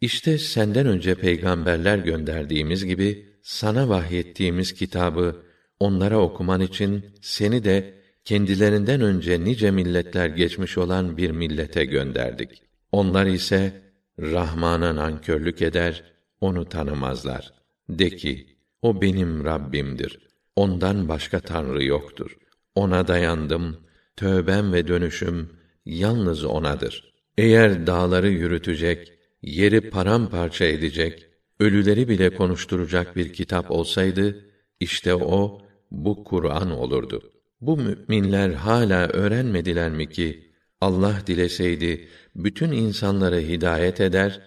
İşte senden önce peygamberler gönderdiğimiz gibi sana vahyettiğimiz kitabı onlara okuman için seni de kendilerinden önce nice milletler geçmiş olan bir millete gönderdik. Onlar ise Rahman'a nankörlük eder, onu tanımazlar. De ki, o benim Rabbimdir. Ondan başka tanrı yoktur. Ona dayandım, tövbem ve dönüşüm yalnız onadır. Eğer dağları yürütecek, yeri paramparça edecek, ölüleri bile konuşturacak bir kitap olsaydı, işte o bu Kur'an olurdu. Bu müminler hala öğrenmediler mi ki Allah dileseydi bütün insanları hidayet eder,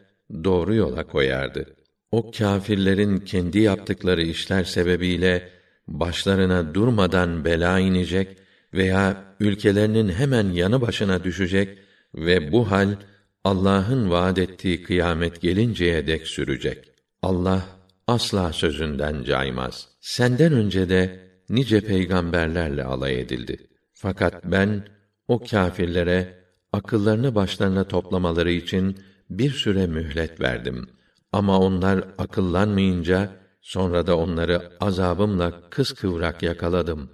doğru yola koyardı. O kâfirlerin kendi yaptıkları işler sebebiyle başlarına durmadan bela inecek veya ülkelerinin hemen yanı başına düşecek ve bu hal Allah'ın vaad ettiği kıyamet gelinceye dek sürecek. Allah asla sözünden caymaz. Senden önce de nice peygamberlerle alay edildi. Fakat ben o kâfirlere akıllarını başlarına toplamaları için bir süre mühlet verdim. Ama onlar akıllanmayınca sonra da onları azabımla kıskıvrak yakaladım.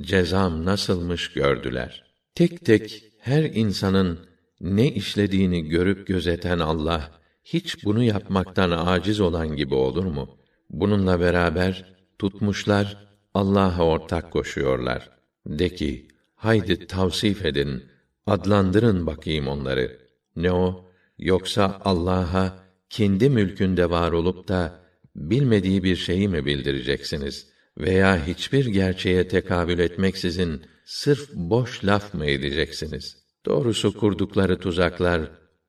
Cezam nasılmış gördüler. Tek tek her insanın ne işlediğini görüp gözeten Allah hiç bunu yapmaktan aciz olan gibi olur mu? Bununla beraber tutmuşlar Allah'a ortak koşuyorlar. De ki, haydi tavsif edin, adlandırın bakayım onları. Ne o? Yoksa Allah'a kendi mülkünde var olup da bilmediği bir şeyi mi bildireceksiniz veya hiçbir gerçeğe tekabül etmeksizin sırf boş laf mı edeceksiniz? Doğrusu kurdukları tuzaklar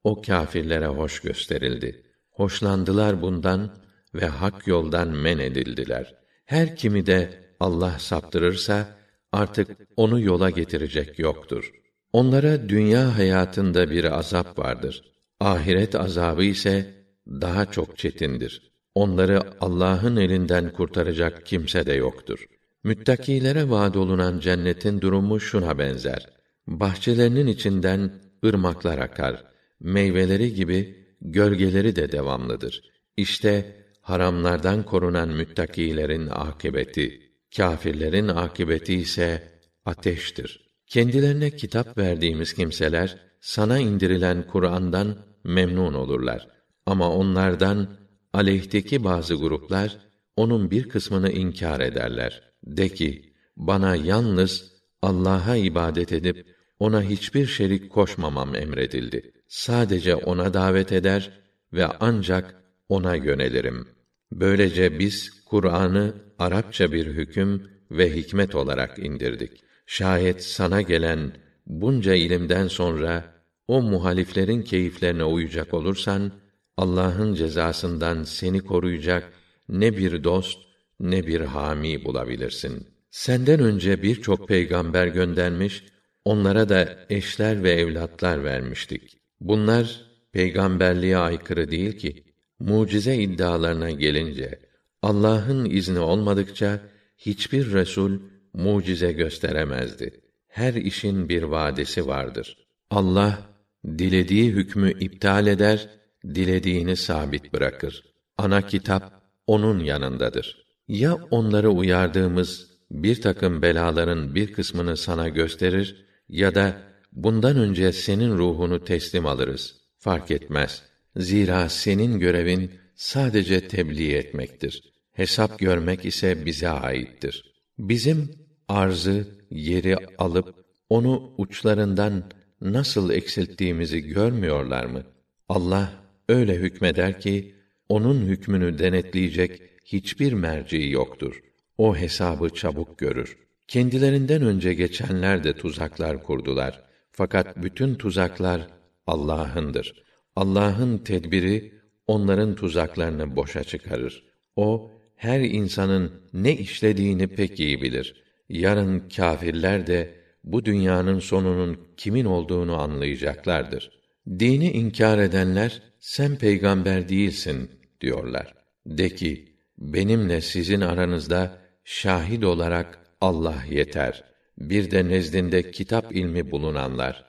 o kâfirlere hoş gösterildi. Hoşlandılar bundan ve hak yoldan men edildiler. Her kimi de Allah saptırırsa artık onu yola getirecek yoktur. Onlara dünya hayatında bir azap vardır. Ahiret azabı ise daha çok çetindir. Onları Allah'ın elinden kurtaracak kimse de yoktur. Müttakilere vaad olunan cennetin durumu şuna benzer. Bahçelerinin içinden ırmaklar akar. Meyveleri gibi gölgeleri de devamlıdır. İşte haramlardan korunan müttakilerin akibeti, kâfirlerin akibeti ise ateştir. Kendilerine kitap verdiğimiz kimseler sana indirilen Kur'an'dan memnun olurlar. Ama onlardan aleyhteki bazı gruplar onun bir kısmını inkar ederler. De ki, bana yalnız Allah'a ibadet edip ona hiçbir şerik koşmamam emredildi. Sadece ona davet eder ve ancak ona yönelirim. Böylece biz Kur'an'ı Arapça bir hüküm ve hikmet olarak indirdik. Şayet sana gelen bunca ilimden sonra o muhaliflerin keyiflerine uyacak olursan Allah'ın cezasından seni koruyacak ne bir dost ne bir hami bulabilirsin. Senden önce birçok peygamber göndermiş, onlara da eşler ve evlatlar vermiştik. Bunlar peygamberliğe aykırı değil ki. Mucize iddialarına gelince Allah'ın izni olmadıkça hiçbir resul mucize gösteremezdi. Her işin bir vadesi vardır. Allah dilediği hükmü iptal eder, dilediğini sabit bırakır. Ana kitap onun yanındadır. Ya onları uyardığımız bir takım belaların bir kısmını sana gösterir ya da bundan önce senin ruhunu teslim alırız. Fark etmez. Zira senin görevin sadece tebliğ etmektir. Hesap görmek ise bize aittir. Bizim arzı, yeri alıp onu uçlarından nasıl eksilttiğimizi görmüyorlar mı? Allah öyle hükmeder ki onun hükmünü denetleyecek hiçbir merci yoktur. O hesabı çabuk görür. Kendilerinden önce geçenler de tuzaklar kurdular. Fakat bütün tuzaklar Allah'ındır. Allah'ın tedbiri onların tuzaklarını boşa çıkarır. O her insanın ne işlediğini pek iyi bilir. Yarın kâfirler de bu dünyanın sonunun kimin olduğunu anlayacaklardır. Dini inkar edenler sen peygamber değilsin diyorlar. De ki benimle sizin aranızda şahit olarak Allah yeter. Bir de nezdinde kitap ilmi bulunanlar